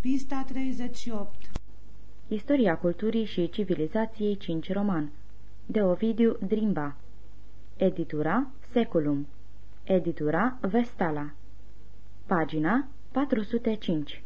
Pista 38 Istoria culturii și civilizației 5 roman. De Ovidiu Drimba. Editura Seculum. Editura Vestala. Pagina 405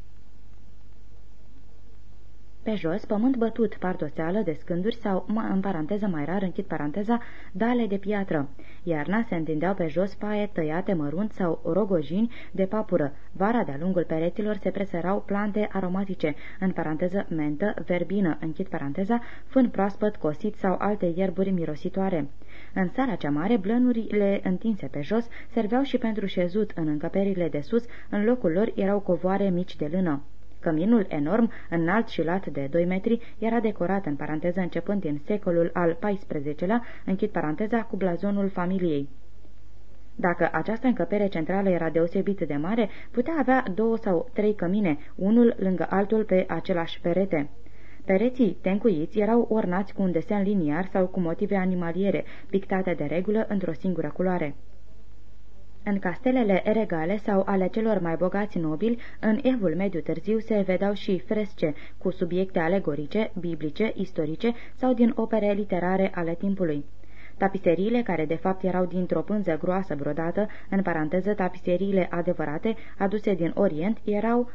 pe jos, pământ bătut, pardoseală de scânduri sau, în paranteză mai rar, închid paranteza, dale de piatră. Iarna se întindeau pe jos paie tăiate mărunt sau rogojini de papură. Vara, de-a lungul pereților, se presărau plante aromatice, în paranteză mentă, verbină, închid paranteza, fân proaspăt, cosit sau alte ierburi mirositoare. În sala cea mare, blănurile întinse pe jos serveau și pentru șezut în încăperile de sus, în locul lor erau covoare mici de lână. Căminul enorm, înalt și lat de 2 metri, era decorat în paranteză începând din secolul al XIV-lea, închid paranteza, cu blazonul familiei. Dacă această încăpere centrală era deosebit de mare, putea avea două sau trei cămine, unul lângă altul pe același perete. Pereții tencuiți erau ornați cu un desen liniar sau cu motive animaliere, pictate de regulă într-o singură culoare. În castelele regale sau ale celor mai bogați nobili, în evul mediu târziu se vedeau și fresce cu subiecte alegorice, biblice, istorice sau din opere literare ale timpului. Tapiseriile, care de fapt erau dintr-o pânză groasă brodată, în paranteză tapiseriile adevărate, aduse din Orient, erau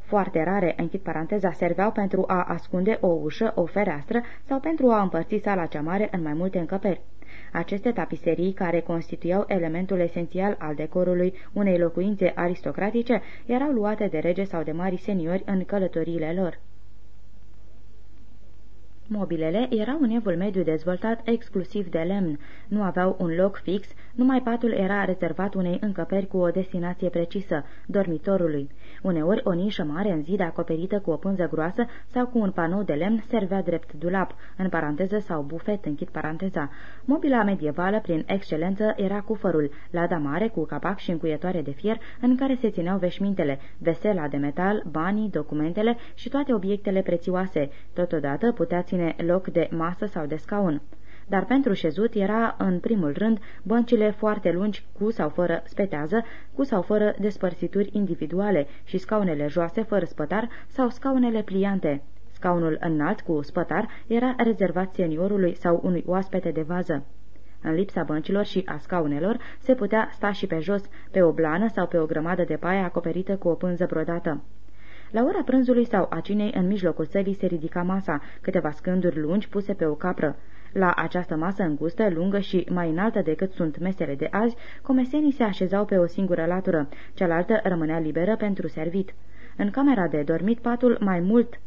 foarte rare, închid paranteza, serveau pentru a ascunde o ușă, o fereastră sau pentru a împărți sala cea mare în mai multe încăperi. Aceste tapiserii, care constituiau elementul esențial al decorului unei locuințe aristocratice, erau luate de rege sau de mari seniori în călătoriile lor. Mobilele erau în evul mediu dezvoltat exclusiv de lemn, nu aveau un loc fix, numai patul era rezervat unei încăperi cu o destinație precisă, dormitorului. Uneori o nișă mare în zid acoperită cu o pânză groasă sau cu un panou de lemn servea drept dulap, în paranteză sau bufet, închid paranteza. Mobila medievală, prin excelență, era cufărul, lada mare cu capac și încuietoare de fier, în care se țineau veșmintele, vesela de metal, banii, documentele și toate obiectele prețioase. Totodată putea ține loc de masă sau de scaun dar pentru șezut era, în primul rând, băncile foarte lungi, cu sau fără spetează, cu sau fără despărțituri individuale și scaunele joase, fără spătar, sau scaunele pliante. Scaunul înalt, cu spătar, era rezervat seniorului sau unui oaspete de vază. În lipsa băncilor și a scaunelor, se putea sta și pe jos, pe o blană sau pe o grămadă de paie acoperită cu o pânză brodată. La ora prânzului sau a cinei, în mijlocul sălii se ridica masa, câteva scânduri lungi puse pe o capră. La această masă îngustă, lungă și mai înaltă decât sunt mesele de azi, comesenii se așezau pe o singură latură, cealaltă rămânea liberă pentru servit. În camera de dormit, patul mai mult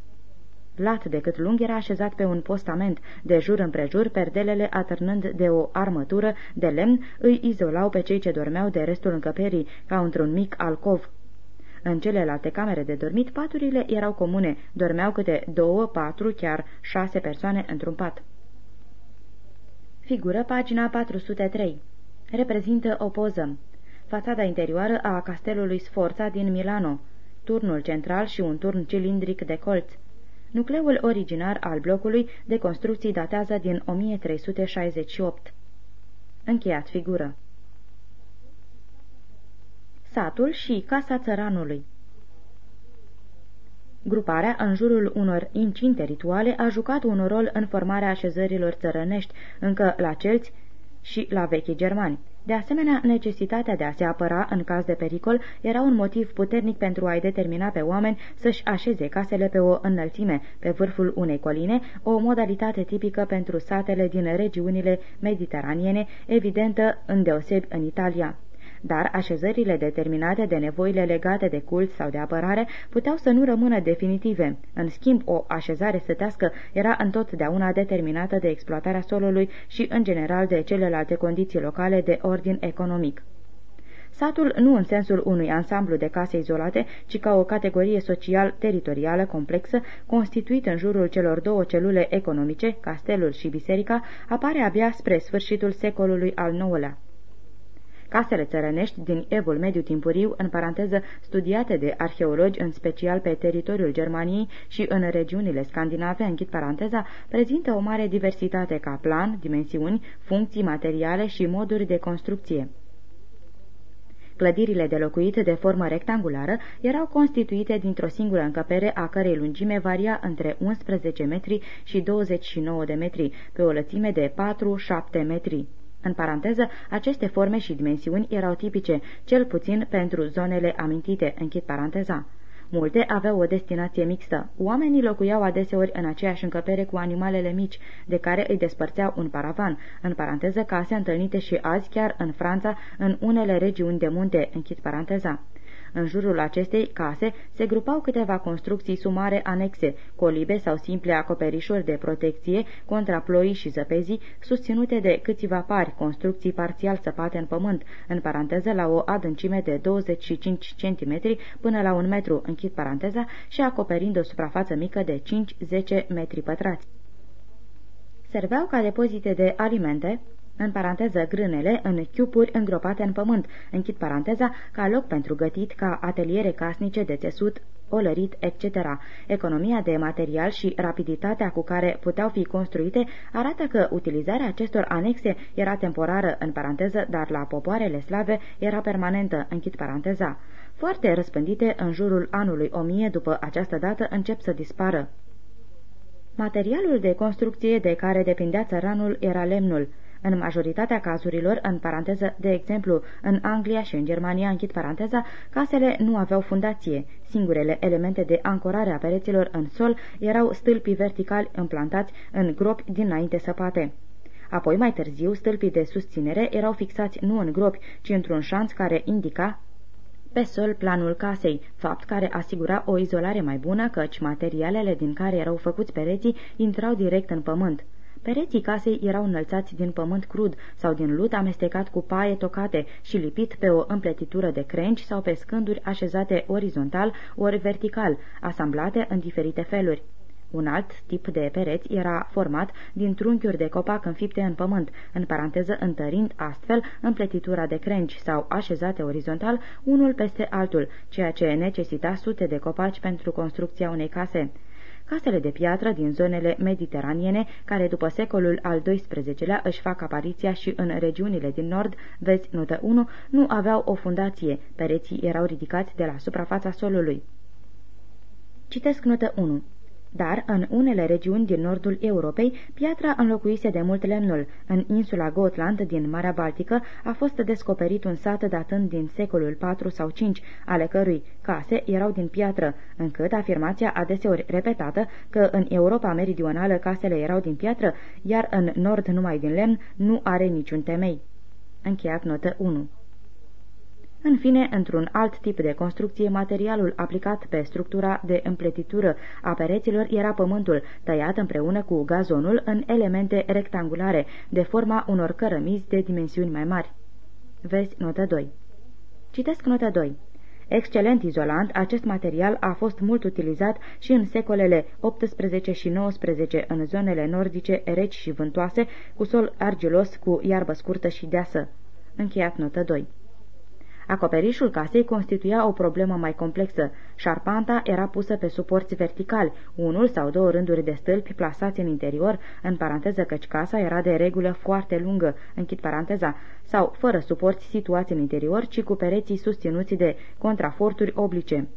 lat decât lung era așezat pe un postament, de jur împrejur, perdelele atârnând de o armătură de lemn, îi izolau pe cei ce dormeau de restul încăperii, ca într-un mic alcov. În celelalte camere de dormit, paturile erau comune, dormeau câte două, patru, chiar șase persoane într-un pat. Figură pagina 403. Reprezintă o poză. Fațada interioară a castelului Sforza din Milano, turnul central și un turn cilindric de colț. Nucleul originar al blocului de construcții datează din 1368. Încheiat figură. Satul și Casa Țăranului Gruparea în jurul unor incinte rituale a jucat un rol în formarea așezărilor țărănești, încă la celți și la vechii germani. De asemenea, necesitatea de a se apăra în caz de pericol era un motiv puternic pentru a-i determina pe oameni să-și așeze casele pe o înălțime, pe vârful unei coline, o modalitate tipică pentru satele din regiunile mediteraniene, evidentă îndeosebi în Italia dar așezările determinate de nevoile legate de cult sau de apărare puteau să nu rămână definitive. În schimb, o așezare sătească era întotdeauna determinată de exploatarea solului și, în general, de celelalte condiții locale de ordin economic. Satul nu în sensul unui ansamblu de case izolate, ci ca o categorie social-teritorială complexă, constituit în jurul celor două celule economice, castelul și biserica, apare abia spre sfârșitul secolului al IX-lea. Casele țărănești din evul mediu timpuriu, în paranteză studiate de arheologi, în special pe teritoriul Germaniei și în regiunile scandinave, închid paranteza, prezintă o mare diversitate ca plan, dimensiuni, funcții materiale și moduri de construcție. Clădirile de locuit de formă rectangulară erau constituite dintr-o singură încăpere a cărei lungime varia între 11 metri și 29 de metri, pe o lățime de 4-7 metri. În paranteză, aceste forme și dimensiuni erau tipice, cel puțin pentru zonele amintite, închid paranteza. Multe aveau o destinație mixtă. Oamenii locuiau adeseori în aceeași încăpere cu animalele mici, de care îi despărțeau un paravan, în paranteză case întâlnite și azi chiar în Franța, în unele regiuni de munte, închid paranteza. În jurul acestei case se grupau câteva construcții sumare anexe, colibe sau simple acoperișuri de protecție contra ploii și zăpezii, susținute de câțiva pari, construcții parțial săpate în pământ, în paranteză la o adâncime de 25 cm până la un metru, închid paranteza, și acoperind o suprafață mică de 5-10 metri pătrați. Serveau ca depozite de alimente, în paranteză grânele, în chiupuri îngropate în pământ, închid paranteza, ca loc pentru gătit, ca ateliere casnice de țesut, olărit, etc. Economia de material și rapiditatea cu care puteau fi construite arată că utilizarea acestor anexe era temporară, în paranteză, dar la popoarele slave era permanentă, închid paranteza. Foarte răspândite în jurul anului 1000 după această dată încep să dispară. Materialul de construcție de care depindea țăranul era lemnul. În majoritatea cazurilor, în paranteză, de exemplu, în Anglia și în Germania, închid paranteza, casele nu aveau fundație. Singurele elemente de ancorare a pereților în sol erau stâlpii verticali implantați în gropi dinainte săpate. Apoi, mai târziu, stâlpii de susținere erau fixați nu în gropi, ci într-un șanț care indica pe sol planul casei, fapt care asigura o izolare mai bună, căci materialele din care erau făcuți pereții intrau direct în pământ. Pereții casei erau înălțați din pământ crud sau din lut amestecat cu paie tocate și lipit pe o împletitură de crengi sau pe scânduri așezate orizontal ori vertical, asamblate în diferite feluri. Un alt tip de pereți era format din trunchiuri de copac înfipte în pământ, în paranteză întărind astfel împletitura de crengi sau așezate orizontal unul peste altul, ceea ce necesita sute de copaci pentru construcția unei case. Casele de piatră din zonele mediteraniene, care după secolul al XII-lea își fac apariția și în regiunile din nord, vezi notă 1, nu aveau o fundație, pereții erau ridicați de la suprafața solului. Citesc notă 1. Dar, în unele regiuni din nordul Europei, piatra înlocuise de mult lemnul. În insula Gotland, din Marea Baltică, a fost descoperit un sat datând din secolul IV sau V, ale cărui case erau din piatră, încât afirmația adeseori repetată că în Europa meridională casele erau din piatră, iar în nord numai din lemn, nu are niciun temei. Încheiat notă 1 în fine, într-un alt tip de construcție, materialul aplicat pe structura de împletitură a pereților era pământul, tăiat împreună cu gazonul în elemente rectangulare, de forma unor cărămizi de dimensiuni mai mari. Vezi notă 2. Citesc notă 2. Excelent izolant, acest material a fost mult utilizat și în secolele 18 și 19 în zonele nordice reci și vântoase, cu sol argilos, cu iarbă scurtă și deasă. Încheiat notă 2. Acoperișul casei constituia o problemă mai complexă. Șarpanta era pusă pe suporți verticali, unul sau două rânduri de stâlpi plasați în interior, în paranteză căci casa era de regulă foarte lungă, închid paranteza, sau fără suporți situați în interior, ci cu pereții susținuți de contraforturi oblice.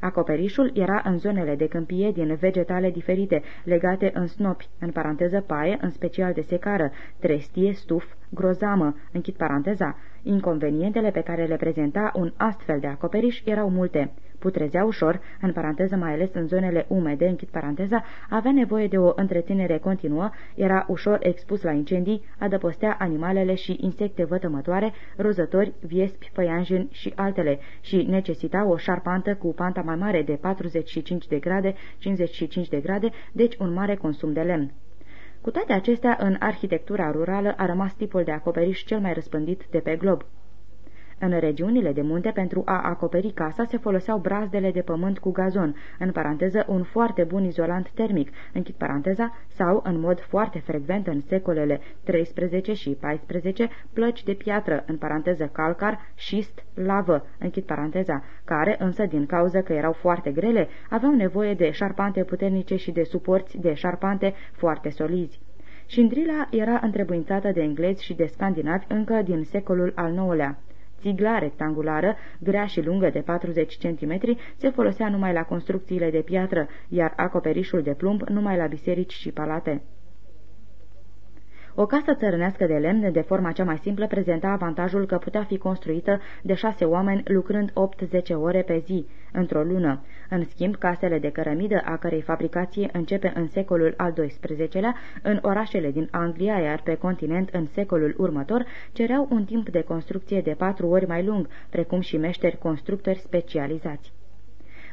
Acoperișul era în zonele de câmpie din vegetale diferite, legate în snopi, în paranteză paie, în special de secară, trestie, stuf, grozamă, închid paranteza. Inconvenientele pe care le prezenta un astfel de acoperiș erau multe putrezea ușor, în paranteză mai ales în zonele umede, închid paranteza, avea nevoie de o întreținere continuă, era ușor expus la incendii, adăpostea animalele și insecte vătămătoare, rozători, viespi, păianjeni și altele și necesita o șarpantă cu panta mai mare de 45 de grade, 55 de grade, deci un mare consum de lemn. Cu toate acestea, în arhitectura rurală a rămas tipul de acoperiș cel mai răspândit de pe glob. În regiunile de munte, pentru a acoperi casa, se foloseau brazdele de pământ cu gazon, în paranteză un foarte bun izolant termic, închid paranteza, sau, în mod foarte frecvent în secolele 13 și 14, plăci de piatră, în paranteză calcar, șist, lavă, închid paranteza, care, însă, din cauza că erau foarte grele, aveau nevoie de șarpante puternice și de suporți de șarpante foarte solizi. Șindrila era întrebuințată de englezi și de scandinavi încă din secolul al IX-lea. Țigla rectangulară, grea și lungă de 40 cm, se folosea numai la construcțiile de piatră, iar acoperișul de plumb numai la biserici și palate. O casă țărânească de lemn, de forma cea mai simplă, prezenta avantajul că putea fi construită de șase oameni lucrând 8-10 ore pe zi, într-o lună. În schimb, casele de cărămidă, a cărei fabricație începe în secolul al XII-lea, în orașele din Anglia, iar pe continent în secolul următor, cereau un timp de construcție de patru ori mai lung, precum și meșteri constructori specializați.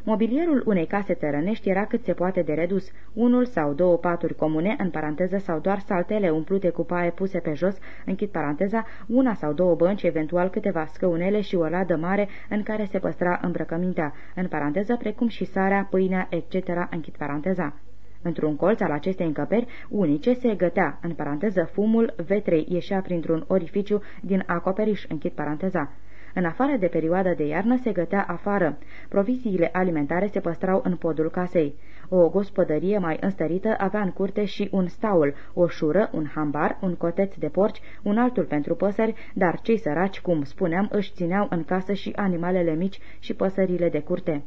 Mobilierul unei case țărănești era cât se poate de redus, unul sau două paturi comune, în paranteză, sau doar saltele umplute cu paie puse pe jos, închid paranteza, una sau două bănci, eventual câteva scăunele și o ladă mare în care se păstra îmbrăcămintea, în paranteză, precum și sarea, pâinea, etc., închid paranteza. Într-un colț al acestei încăperi unice se gătea, în paranteză, fumul vetrei ieșea printr-un orificiu din acoperiș, închid paranteza. În afară de perioada de iarnă se gătea afară. Proviziile alimentare se păstrau în podul casei. O gospodărie mai înstărită avea în curte și un staul, o șură, un hambar, un coteț de porci, un altul pentru păsări, dar cei săraci, cum spuneam, își țineau în casă și animalele mici și păsările de curte.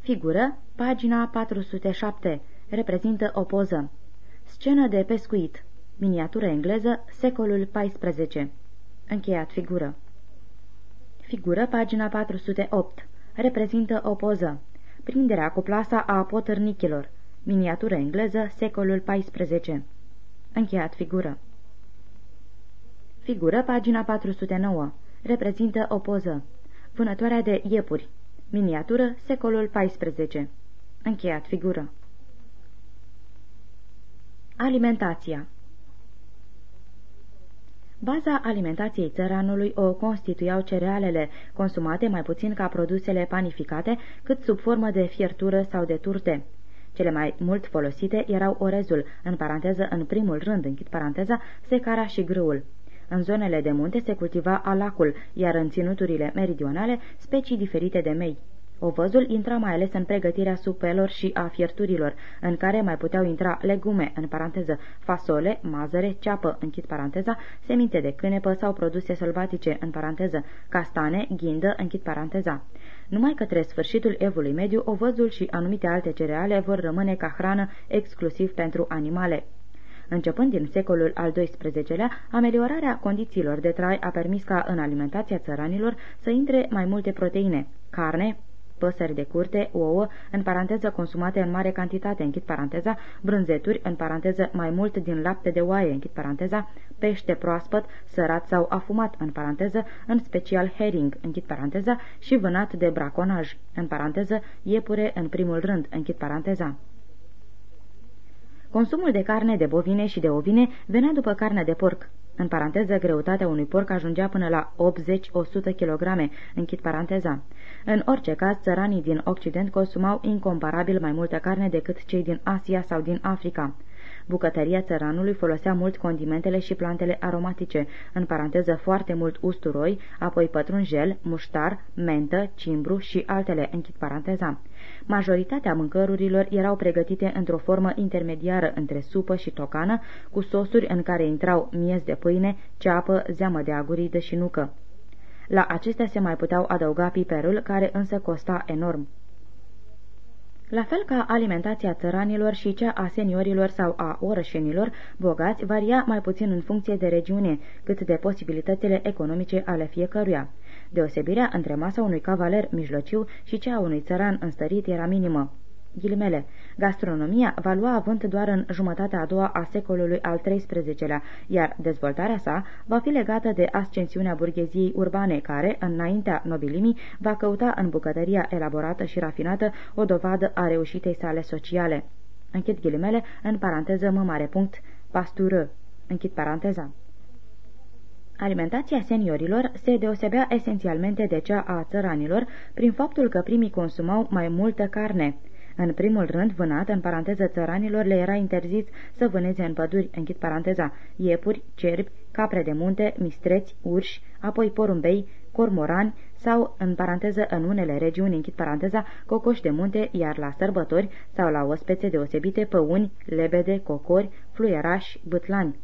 Figură, pagina 407, reprezintă o poză. Scenă de pescuit. Miniatură engleză, secolul XIV. Încheiat figură. Figură, pagina 408. Reprezintă o poză. Prinderea cu plasa a potârnichilor. Miniatură engleză, secolul XIV. Încheiat figură. Figură, pagina 409. Reprezintă o poză. Vânătoarea de iepuri. Miniatură, secolul XIV. Încheiat figură. Alimentația Baza alimentației țăranului o constituiau cerealele, consumate mai puțin ca produsele panificate, cât sub formă de fiertură sau de turte. Cele mai mult folosite erau orezul, în paranteză în primul rând, închid paranteza, secara și grâul. În zonele de munte se cultiva alacul, iar în ținuturile meridionale specii diferite de mei. Ovăzul intra mai ales în pregătirea supelor și a fierturilor, în care mai puteau intra legume, în paranteză, fasole, mazăre, ceapă, închid paranteza, semințe de cânepă sau produse sălbatice, în paranteză, castane, ghindă, închid paranteza. Numai către sfârșitul evului mediu, ovăzul și anumite alte cereale vor rămâne ca hrană exclusiv pentru animale. Începând din secolul al XII-lea, ameliorarea condițiilor de trai a permis ca în alimentația țăranilor să intre mai multe proteine, carne, păsări de curte, ouă, în paranteză consumate în mare cantitate, închid paranteza, brânzeturi, în paranteză mai mult din lapte de oaie, închid paranteza, pește proaspăt, sărat sau afumat, în paranteză, în special herring, închid paranteza, și vânat de braconaj, în paranteză, iepure în primul rând, închid paranteza. Consumul de carne de bovine și de ovine venea după carnea de porc. În paranteză, greutatea unui porc ajungea până la 80-100 kg, închid paranteza. În orice caz, țăranii din Occident consumau incomparabil mai multă carne decât cei din Asia sau din Africa. Bucătăria țăranului folosea mult condimentele și plantele aromatice, în paranteză foarte mult usturoi, apoi pătrunjel, muștar, mentă, cimbru și altele, închid paranteza. Majoritatea mâncărurilor erau pregătite într-o formă intermediară între supă și tocană, cu sosuri în care intrau miez de pâine, ceapă, zeamă de aguridă și nucă. La acestea se mai puteau adăuga piperul, care însă costa enorm. La fel ca alimentația țăranilor și cea a seniorilor sau a orășenilor bogați varia mai puțin în funcție de regiune, cât de posibilitățile economice ale fiecăruia. Deosebirea între masa unui cavaler mijlociu și cea a unui țăran înstărit era minimă. Ghilimele. Gastronomia va lua avânt doar în jumătatea a doua a secolului al XIII-lea, iar dezvoltarea sa va fi legată de ascensiunea burgheziei urbane, care, înaintea nobilimii, va căuta în bucătăria elaborată și rafinată o dovadă a reușitei sale sociale. Închid ghilimele, în paranteză mă mare punct, pastură. Închid paranteza. Alimentația seniorilor se deosebea esențialmente de cea a țăranilor prin faptul că primii consumau mai multă carne. În primul rând, vânat, în paranteză țăranilor, le era interzis să vâneze în păduri, închid paranteza, iepuri, cerbi, capre de munte, mistreți, urși, apoi porumbei, cormorani sau, în paranteză, în unele regiuni, închid paranteza, cocoși de munte, iar la sărbători sau la ospețe deosebite, păuni, lebede, cocori, fluierași, bâtlani.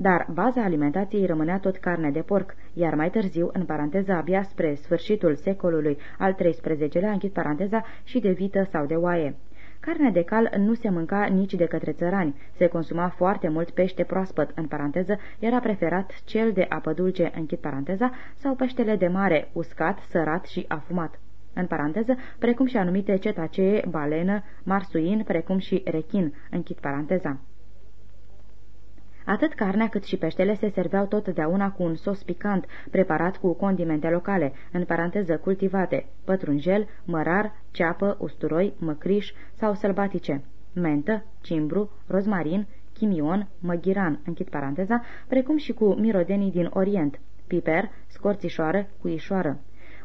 Dar baza alimentației rămânea tot carne de porc, iar mai târziu, în paranteză abia spre sfârșitul secolului al XIII-lea, închid paranteza, și de vită sau de oaie. Carnea de cal nu se mânca nici de către țărani, se consuma foarte mult pește proaspăt, în paranteză, era preferat cel de apă dulce, închid paranteza, sau peștele de mare, uscat, sărat și afumat în paranteză, precum și anumite cetacee, balenă, marsuin, precum și rechin, închid paranteza. Atât carnea cât și peștele se serveau totdeauna cu un sos picant, preparat cu condimente locale, în paranteză cultivate, pătrunjel, mărar, ceapă, usturoi, măcriș sau sălbatice, mentă, cimbru, rozmarin, chimion, măghiran, închid paranteza, precum și cu mirodenii din Orient, piper, scorțișoară, cuișoară.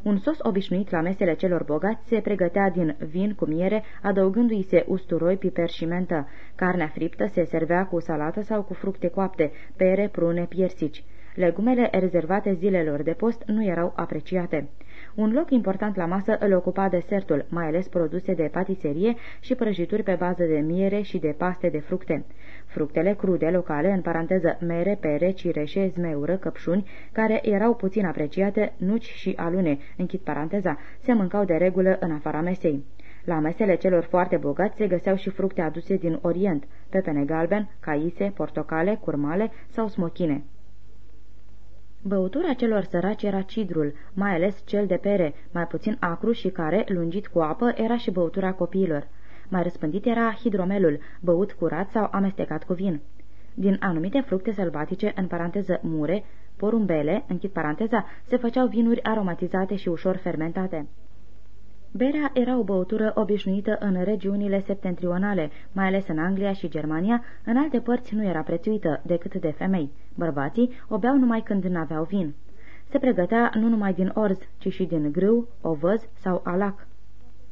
Un sos obișnuit la mesele celor bogați se pregătea din vin cu miere, adăugându-i se usturoi, piper și mentă. Carnea friptă se servea cu salată sau cu fructe coapte, pere, prune, piersici. Legumele rezervate zilelor de post nu erau apreciate. Un loc important la masă îl ocupa desertul, mai ales produse de patiserie și prăjituri pe bază de miere și de paste de fructe. Fructele crude locale, în paranteză mere, pere, cireșe, zmeură, căpșuni, care erau puțin apreciate, nuci și alune, închid paranteza, se mâncau de regulă în afara mesei. La mesele celor foarte bogați se găseau și fructe aduse din Orient, pepene galben, caise, portocale, curmale sau smochine. Băutura celor săraci era cidrul, mai ales cel de pere, mai puțin acru și care, lungit cu apă, era și băutura copiilor. Mai răspândit era hidromelul, băut curat sau amestecat cu vin. Din anumite fructe sălbatice, în paranteză mure, porumbele, închid paranteza, se făceau vinuri aromatizate și ușor fermentate. Berea era o băutură obișnuită în regiunile septentrionale, mai ales în Anglia și Germania, în alte părți nu era prețuită decât de femei. Bărbații o beau numai când n-aveau vin. Se pregătea nu numai din orz, ci și din grâu, ovăz sau alac.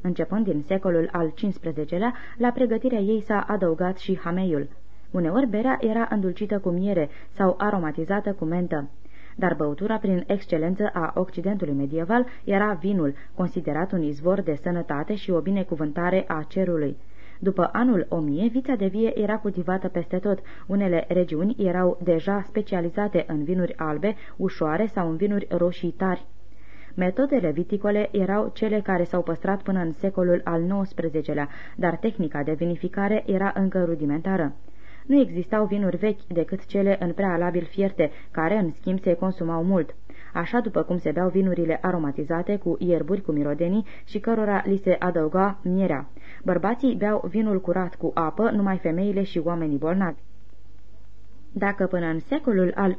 Începând din secolul al XV-lea, la pregătirea ei s-a adăugat și hameiul. Uneori berea era îndulcită cu miere sau aromatizată cu mentă dar băutura prin excelență a Occidentului medieval era vinul, considerat un izvor de sănătate și o binecuvântare a cerului. După anul 1000, vița de vie era cultivată peste tot. Unele regiuni erau deja specializate în vinuri albe, ușoare sau în vinuri roșii tari. Metodele viticole erau cele care s-au păstrat până în secolul al XIX-lea, dar tehnica de vinificare era încă rudimentară. Nu existau vinuri vechi decât cele în prealabil fierte, care, în schimb, se consumau mult. Așa după cum se beau vinurile aromatizate cu ierburi cu mirodenii și cărora li se adăuga mierea. Bărbații beau vinul curat cu apă, numai femeile și oamenii bolnavi. Dacă până în secolul al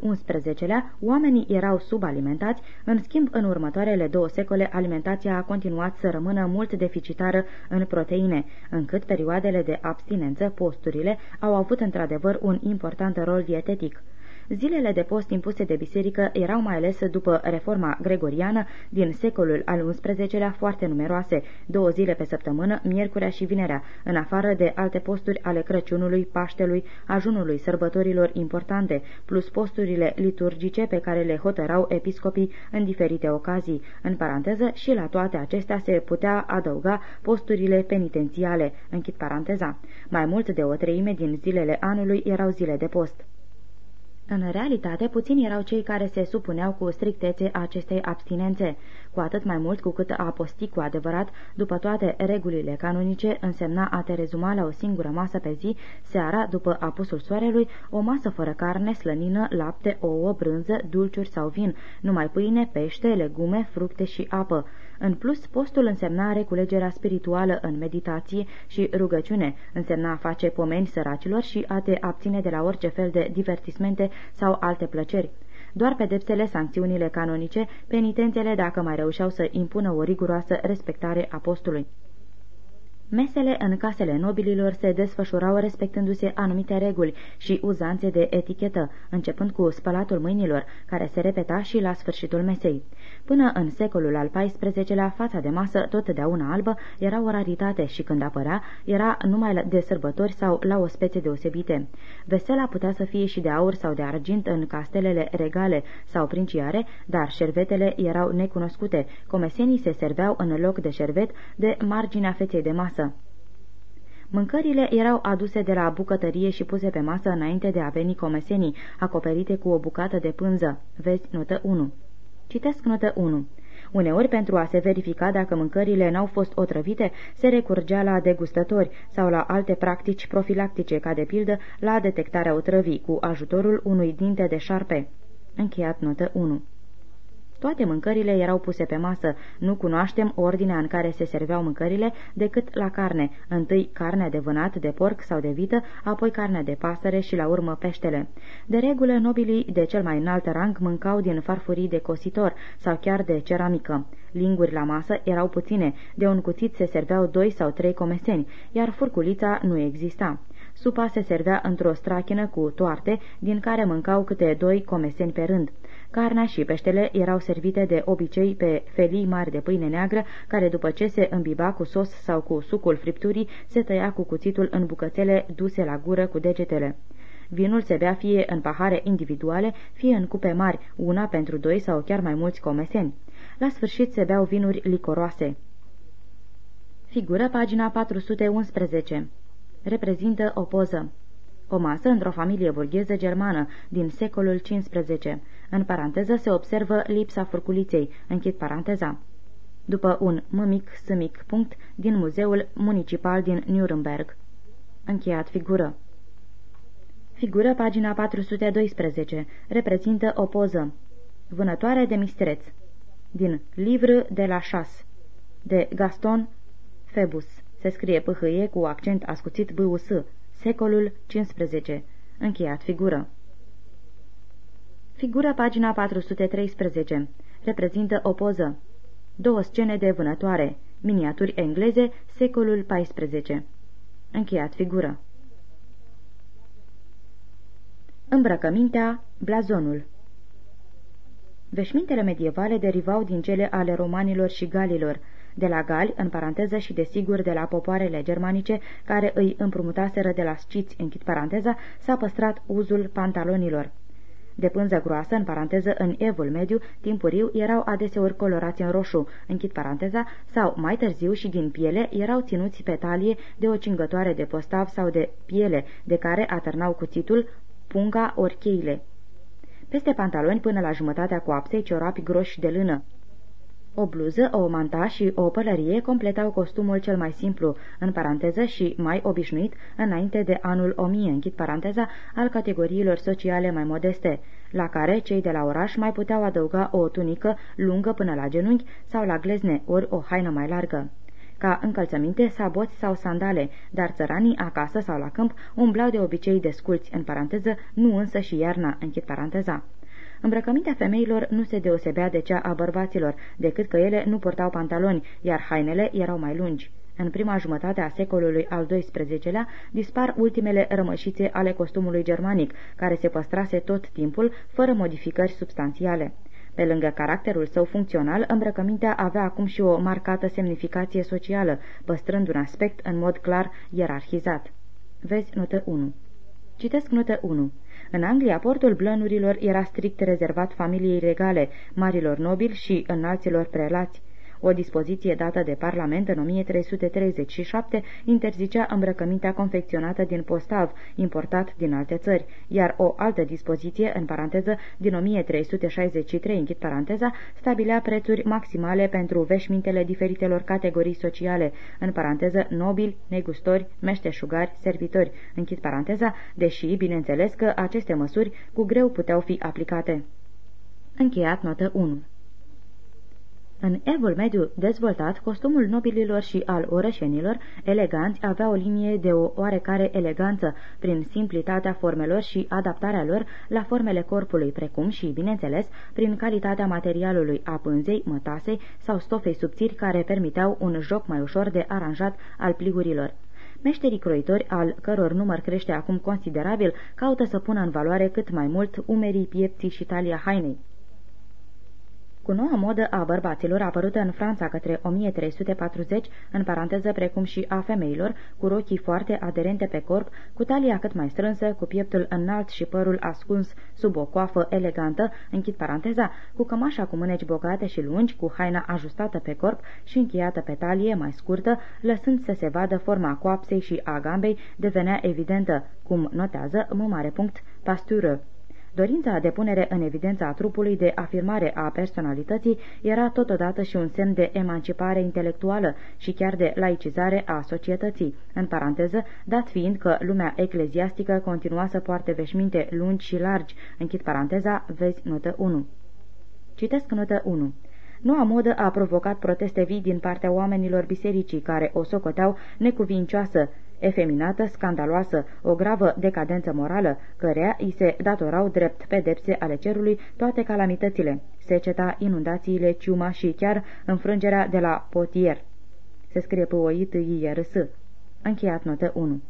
XI-lea oamenii erau subalimentați, în schimb în următoarele două secole alimentația a continuat să rămână mult deficitară în proteine, încât perioadele de abstinență, posturile, au avut într-adevăr un important rol dietetic. Zilele de post impuse de biserică erau mai ales după reforma gregoriană din secolul al XI-lea foarte numeroase, două zile pe săptămână, miercurea și vinerea, în afară de alte posturi ale Crăciunului, Paștelui, ajunului, sărbătorilor importante, plus posturile liturgice pe care le hotărau episcopii în diferite ocazii. În paranteză, și la toate acestea se putea adăuga posturile penitențiale, închid paranteza. Mai mult de o treime din zilele anului erau zile de post. În realitate, puțini erau cei care se supuneau cu strictețe acestei abstinențe, cu atât mai mult cu cât a posti cu adevărat, după toate regulile canonice, însemna a te rezuma la o singură masă pe zi, seara, după apusul soarelui, o masă fără carne, slănină, lapte, ouă, brânză, dulciuri sau vin, numai pâine, pește, legume, fructe și apă. În plus, postul însemna reculegerea spirituală în meditație și rugăciune, însemna a face pomeni săracilor și a te abține de la orice fel de divertismente sau alte plăceri. Doar pedepsele, sancțiunile canonice, penitențele dacă mai reușeau să impună o riguroasă respectare a postului. Mesele în casele nobililor se desfășurau respectându-se anumite reguli și uzanțe de etichetă, începând cu spălatul mâinilor, care se repeta și la sfârșitul mesei. Până în secolul al XIV-lea, fața de masă, totdeauna albă, era o raritate și când apărea, era numai de sărbători sau la o specie deosebite. Vesela putea să fie și de aur sau de argint în castelele regale sau princiare, dar șervetele erau necunoscute. Comesenii se serveau în loc de șervet de marginea feței de masă. Mâncările erau aduse de la bucătărie și puse pe masă înainte de a veni comesenii, acoperite cu o bucată de pânză. Vezi notă 1. Citesc notă 1. Uneori, pentru a se verifica dacă mâncările n-au fost otrăvite, se recurgea la degustători sau la alte practici profilactice, ca de pildă la detectarea otrăvii, cu ajutorul unui dinte de șarpe. Încheiat notă 1. Toate mâncările erau puse pe masă. Nu cunoaștem ordinea în care se serveau mâncările decât la carne. Întâi carnea de vânat, de porc sau de vită, apoi carnea de pasăre și la urmă peștele. De regulă, nobilii de cel mai înalt rang mâncau din farfurii de cositor sau chiar de ceramică. Linguri la masă erau puține, de un cuțit se serveau doi sau trei comeseni, iar furculița nu exista. Supa se servea într-o strachină cu toarte, din care mâncau câte doi comeseni pe rând. Carnea și peștele erau servite de obicei pe felii mari de pâine neagră, care după ce se îmbiba cu sos sau cu sucul fripturii, se tăia cu cuțitul în bucățele duse la gură cu degetele. Vinul se bea fie în pahare individuale, fie în cupe mari, una pentru doi sau chiar mai mulți comeseni. La sfârșit se beau vinuri licoroase. Figură pagina 411 reprezintă o poză. O masă într-o familie burgheză germană din secolul XV. În paranteză se observă lipsa furculiței, închid paranteza. După un mămic sămic punct din Muzeul Municipal din Nuremberg. Încheiat figură. Figură pagina 412. Reprezintă o poză. Vânătoare de mistreț. Din Livre de la Chas. De Gaston Febus. Se scrie pâhâie cu accent ascuțit B-U-S, secolul 15. Încheiat figură. Figura pagina 413. Reprezintă o poză. Două scene de vânătoare. Miniaturi engleze, secolul 14. Încheiat figură. Îmbrăcămintea, blazonul Veșmintele medievale derivau din cele ale romanilor și galilor, de la gali, în paranteză și desigur de la popoarele germanice care îi împrumutaseră de la sciți, închid paranteza, s-a păstrat uzul pantalonilor. De pânză groasă, în paranteză, în evul mediu, timpuriu, erau adeseori colorați în roșu, închid paranteza, sau, mai târziu și din piele, erau ținuți pe talie de o cingătoare de postav sau de piele, de care atârnau cuțitul, punga ori cheile. Peste pantaloni până la jumătatea coapsei ciorapi groși de lână. O bluză, o manta și o pălărie completau costumul cel mai simplu, în paranteză și mai obișnuit, înainte de anul 1000, închid paranteza, al categoriilor sociale mai modeste, la care cei de la oraș mai puteau adăuga o tunică lungă până la genunchi sau la glezne, ori o haină mai largă ca încălțăminte, saboți sau sandale, dar țăranii acasă sau la câmp umblau de obicei desculți, în paranteză, nu însă și iarna, închid paranteza. Îmbrăcămintea femeilor nu se deosebea de cea a bărbaților, decât că ele nu purtau pantaloni, iar hainele erau mai lungi. În prima jumătate a secolului al XII-lea dispar ultimele rămășițe ale costumului germanic, care se păstrase tot timpul, fără modificări substanțiale. Pe lângă caracterul său funcțional, îmbrăcămintea avea acum și o marcată semnificație socială, păstrând un aspect în mod clar ierarhizat. Vezi notă 1. Citesc notă 1. În Anglia, portul blănurilor era strict rezervat familiei regale, marilor nobili și înalților prelați. O dispoziție dată de Parlament în 1337 interzicea îmbrăcămintea confecționată din postav, importat din alte țări, iar o altă dispoziție, în paranteză, din 1363, închid paranteza, stabilea prețuri maximale pentru veșmintele diferitelor categorii sociale, în paranteză nobili, negustori, meșteșugari, servitori, închid paranteza, deși, bineînțeles că aceste măsuri cu greu puteau fi aplicate. Încheiat notă 1 în evul mediu dezvoltat, costumul nobililor și al orășenilor eleganți avea o linie de o oarecare eleganță prin simplitatea formelor și adaptarea lor la formele corpului, precum și, bineînțeles, prin calitatea materialului a pânzei, mătasei sau stofei subțiri care permiteau un joc mai ușor de aranjat al pligurilor. Meșterii croitori, al căror număr crește acum considerabil, caută să pună în valoare cât mai mult umerii, piepții și talia hainei. Cu noua modă a bărbaților apărută în Franța către 1340, în paranteză precum și a femeilor, cu rochii foarte aderente pe corp, cu talia cât mai strânsă, cu pieptul înalt și părul ascuns sub o coafă elegantă, închid paranteza, cu cămașa cu mâneci bogate și lungi, cu haina ajustată pe corp și încheiată pe talie mai scurtă, lăsând să se vadă forma coapsei și a gambei, devenea evidentă, cum notează m mare punct pastură. Dorința de punere în evidență a trupului, de afirmare a personalității, era totodată și un semn de emancipare intelectuală și chiar de laicizare a societății, în paranteză, dat fiind că lumea ecleziastică continua să poarte veșminte lungi și largi, închid paranteza, vezi notă 1. Citesc notă 1. Noua modă a provocat proteste vii din partea oamenilor bisericii care o socoteau necuvincioasă, efeminată, scandaloasă, o gravă decadență morală, cărea îi se datorau drept pedepse ale cerului toate calamitățile, seceta, inundațiile, ciuma și chiar înfrângerea de la potier. Se scrie pe o s Încheiat notă 1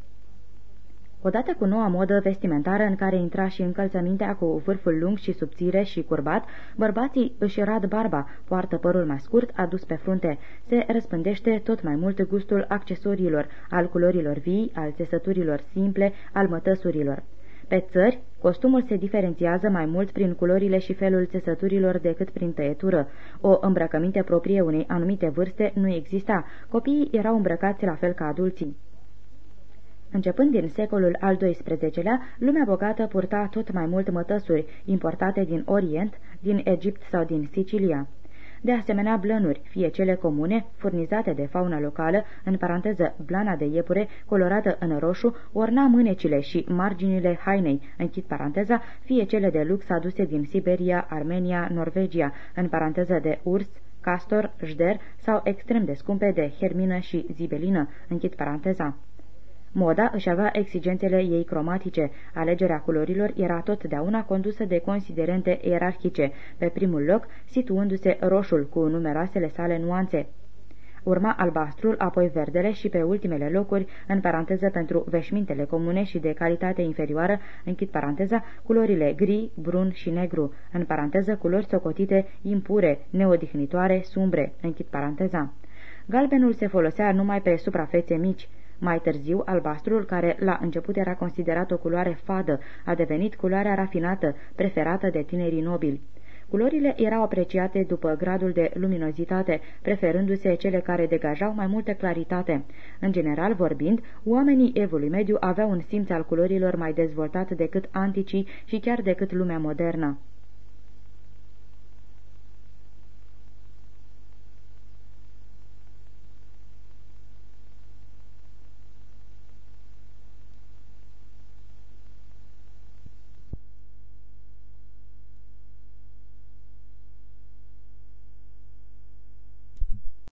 Odată cu noua modă vestimentară în care intra și încălțămintea cu vârful lung și subțire și curbat, bărbații își rad barba, poartă părul mai scurt adus pe frunte. Se răspândește tot mai mult gustul accesoriilor, al culorilor vii, al țesăturilor simple, al mătăsurilor. Pe țări, costumul se diferențiază mai mult prin culorile și felul țesăturilor decât prin tăietură. O îmbrăcăminte proprie unei anumite vârste nu exista. Copiii erau îmbrăcați la fel ca adulții. Începând din secolul al XII-lea, lumea bogată purta tot mai mult mătăsuri, importate din Orient, din Egipt sau din Sicilia. De asemenea, blănuri, fie cele comune, furnizate de fauna locală, în paranteză blana de iepure, colorată în roșu, orna mânecile și marginile hainei, închid paranteza, fie cele de lux aduse din Siberia, Armenia, Norvegia, în paranteză de urs, castor, jder sau extrem de scumpe de hermină și zibelină, închid paranteza. Moda își avea exigențele ei cromatice. Alegerea culorilor era totdeauna condusă de considerente ierarhice, pe primul loc situându-se roșul cu numeroasele sale nuanțe. Urma albastrul, apoi verdele și pe ultimele locuri, în paranteză pentru veșmintele comune și de calitate inferioară, închid paranteza, culorile gri, brun și negru, în paranteză culori socotite impure, neodihnitoare, sumbre, închid paranteza. Galbenul se folosea numai pe suprafețe mici, mai târziu, albastrul, care la început era considerat o culoare fadă, a devenit culoarea rafinată, preferată de tinerii nobili. Culorile erau apreciate după gradul de luminozitate, preferându-se cele care degajau mai multă claritate. În general vorbind, oamenii evului mediu aveau un simț al culorilor mai dezvoltat decât anticii și chiar decât lumea modernă.